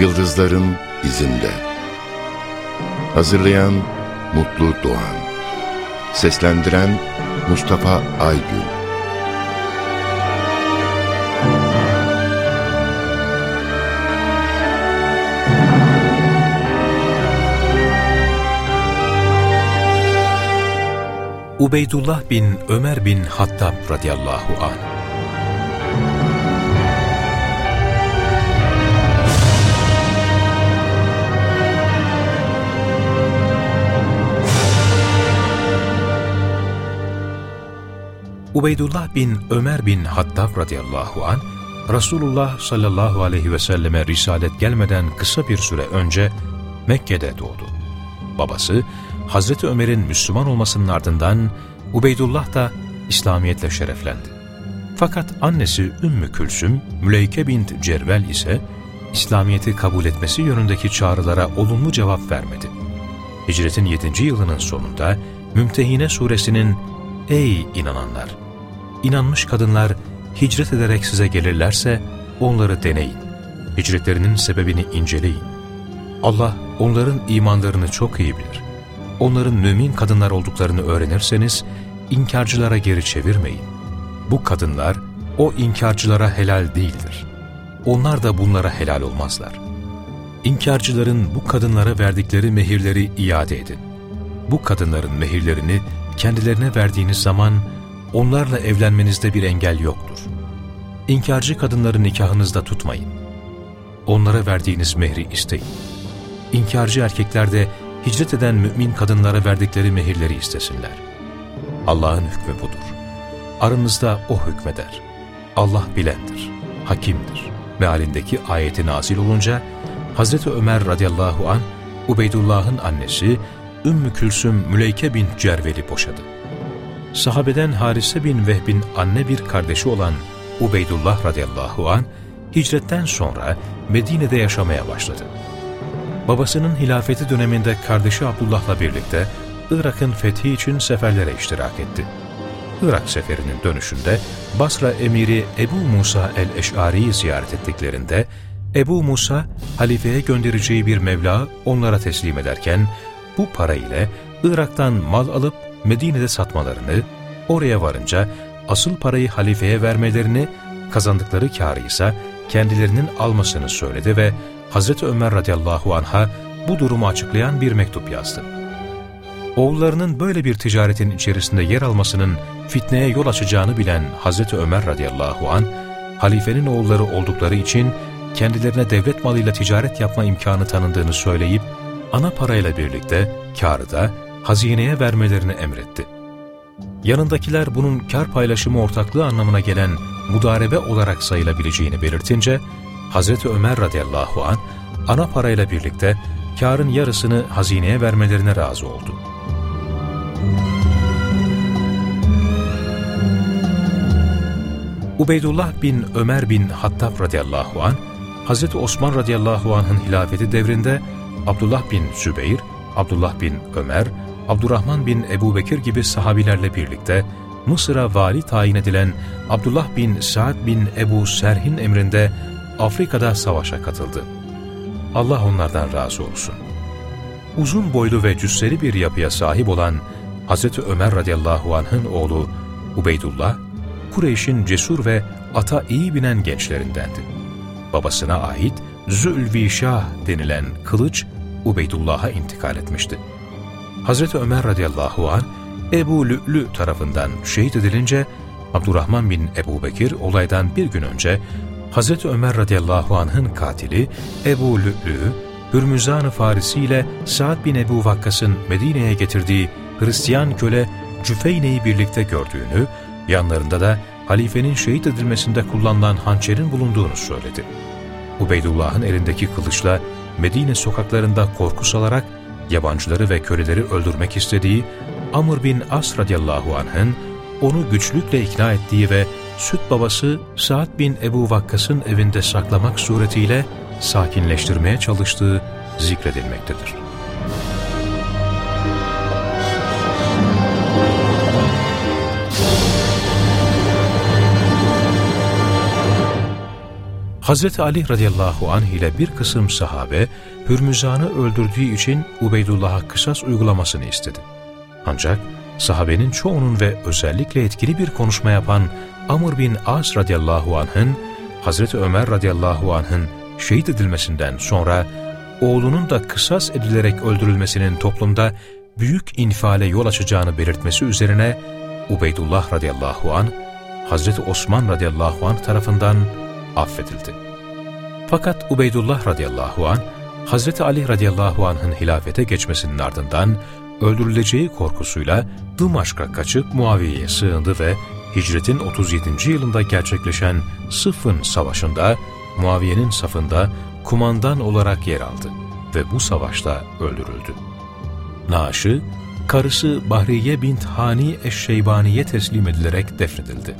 Yıldızların izinde. Hazırlayan Mutlu Doğan. Seslendiren Mustafa Aygün. Ubeydullah bin Ömer bin Hattab radıyallahu anh Ubeydullah bin Ömer bin Hattab radıyallahu an Resulullah sallallahu aleyhi ve selleme risalet gelmeden kısa bir süre önce Mekke'de doğdu. Babası Hazreti Ömer'in Müslüman olmasının ardından Ubeydullah da İslamiyetle şereflendi. Fakat annesi Ümmü Külsüm, Müleyke bint Cervel ise İslamiyet'i kabul etmesi yönündeki çağrılara olumlu cevap vermedi. Hicretin 7. yılının sonunda Mümtehine suresinin Ey inananlar! İnanmış kadınlar hicret ederek size gelirlerse onları deneyin. Hicretlerinin sebebini inceleyin. Allah onların imanlarını çok iyi bilir. Onların mümin kadınlar olduklarını öğrenirseniz inkarcılara geri çevirmeyin. Bu kadınlar o inkarcılara helal değildir. Onlar da bunlara helal olmazlar. İnkarcıların bu kadınlara verdikleri mehirleri iade edin. Bu kadınların mehirlerini kendilerine verdiğiniz zaman onlarla evlenmenizde bir engel yoktur. İnkarcı kadınları nikahınızda tutmayın. Onlara verdiğiniz mehri isteyin. İnkarcı erkekler de hicret eden mümin kadınlara verdikleri mehirleri istesinler. Allah'ın hükmü budur. Aranızda O hükmeder. Allah bilendir, hakimdir. Mealindeki ayeti nazil olunca Hazreti Ömer radıyallahu an Ubeydullah'ın annesi Ümmü Külsüm Müleyke bin Cervel'i boşadı. Sahabeden Harise bin Vehb'in anne bir kardeşi olan Ubeydullah radıyallahu an hicretten sonra Medine'de yaşamaya başladı. Babasının hilafeti döneminde kardeşi Abdullah'la birlikte Irak'ın fethi için seferlere iştirak etti. Irak seferinin dönüşünde Basra emiri Ebu Musa el-Eş'ari'yi ziyaret ettiklerinde Ebu Musa halifeye göndereceği bir mevla onlara teslim ederken bu para ile Irak'tan mal alıp Medine'de satmalarını, oraya varınca asıl parayı halifeye vermelerini, kazandıkları kârı ise kendilerinin almasını söyledi ve Hz. Ömer radıyallahu anh'a bu durumu açıklayan bir mektup yazdı. Oğullarının böyle bir ticaretin içerisinde yer almasının fitneye yol açacağını bilen Hz. Ömer radıyallahu an, halifenin oğulları oldukları için kendilerine devlet malıyla ticaret yapma imkanı tanındığını söyleyip, ana parayla birlikte kârı da hazineye vermelerini emretti. Yanındakiler bunun kar paylaşımı ortaklığı anlamına gelen mudarebe olarak sayılabileceğini belirtince, Hz. Ömer radıyallahu an ana parayla birlikte karın yarısını hazineye vermelerine razı oldu. Ubeydullah bin Ömer bin Hattab radıyallahu an Hz. Osman radıyallahu anh'ın hilafeti devrinde Abdullah bin Zübeyir, Abdullah bin Ömer, Abdurrahman bin Ebu Bekir gibi sahabilerle birlikte Mısır'a vali tayin edilen Abdullah bin Sa'd bin Ebu Serhin emrinde Afrika'da savaşa katıldı. Allah onlardan razı olsun. Uzun boylu ve cüsseli bir yapıya sahip olan Hz. Ömer radıyallahu anh'ın oğlu Ubeydullah, Kureyş'in cesur ve ata iyi binen gençlerindendi. Babasına ait Zülvişah denilen kılıç Ubeydullah'a intikal etmişti. Hazreti Ömer radıyallahu an Ebu Lü'lü tarafından şehit edilince Abdurrahman bin Ebu Bekir olaydan bir gün önce Hazreti Ömer radıyallahu anh'ın katili Ebu Lü'lü, Hürmüzan-ı Farisi ile Sa'd bin Ebu Vakkas'ın Medine'ye getirdiği Hristiyan köle Cüfeyne'yi birlikte gördüğünü, yanlarında da halifenin şehit edilmesinde kullanılan hançerin bulunduğunu söyledi. Ubeydullah'ın elindeki kılıçla Medine sokaklarında korku salarak yabancıları ve köleleri öldürmek istediği Amr bin As radıyallahu anh'ın onu güçlükle ikna ettiği ve süt babası Sa'd bin Ebu Vakkas'ın evinde saklamak suretiyle sakinleştirmeye çalıştığı zikredilmektedir. Hazreti Ali radıyallahu anh ile bir kısım sahabe Hürmüzan'ı öldürdüğü için Ubeydullah'a kısas uygulamasını istedi. Ancak sahabenin çoğunun ve özellikle etkili bir konuşma yapan Amr bin As radıyallahu anh'ın Hazreti Ömer radıyallahu anh'ın şehit edilmesinden sonra oğlunun da kısas edilerek öldürülmesinin toplumda büyük infiale yol açacağını belirtmesi üzerine Ubeydullah radıyallahu an Hazreti Osman radıyallahu an tarafından affedildi. Fakat Ubeydullah radıyallahu an Hazreti Ali radıyallahu anh'ın hilafete geçmesinin ardından öldürüleceği korkusuyla Dımaşk'a kaçıp Muaviye'ye sığındı ve hicretin 37. yılında gerçekleşen Sıffın Savaşı'nda Muaviye'nin safında kumandan olarak yer aldı ve bu savaşta öldürüldü. Naaşı, karısı Bahriye bint Hani Eşşeybani'ye teslim edilerek defnedildi.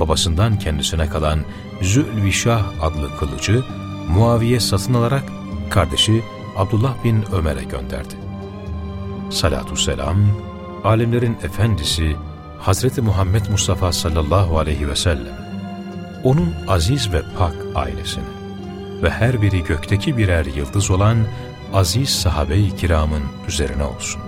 Babasından kendisine kalan Zülvişah adlı kılıcı Muaviye satın alarak kardeşi Abdullah bin Ömer'e gönderdi. Salatü selam, alemlerin efendisi Hazreti Muhammed Mustafa sallallahu aleyhi ve sellem, onun aziz ve pak ailesine ve her biri gökteki birer yıldız olan aziz sahabe-i kiramın üzerine olsun.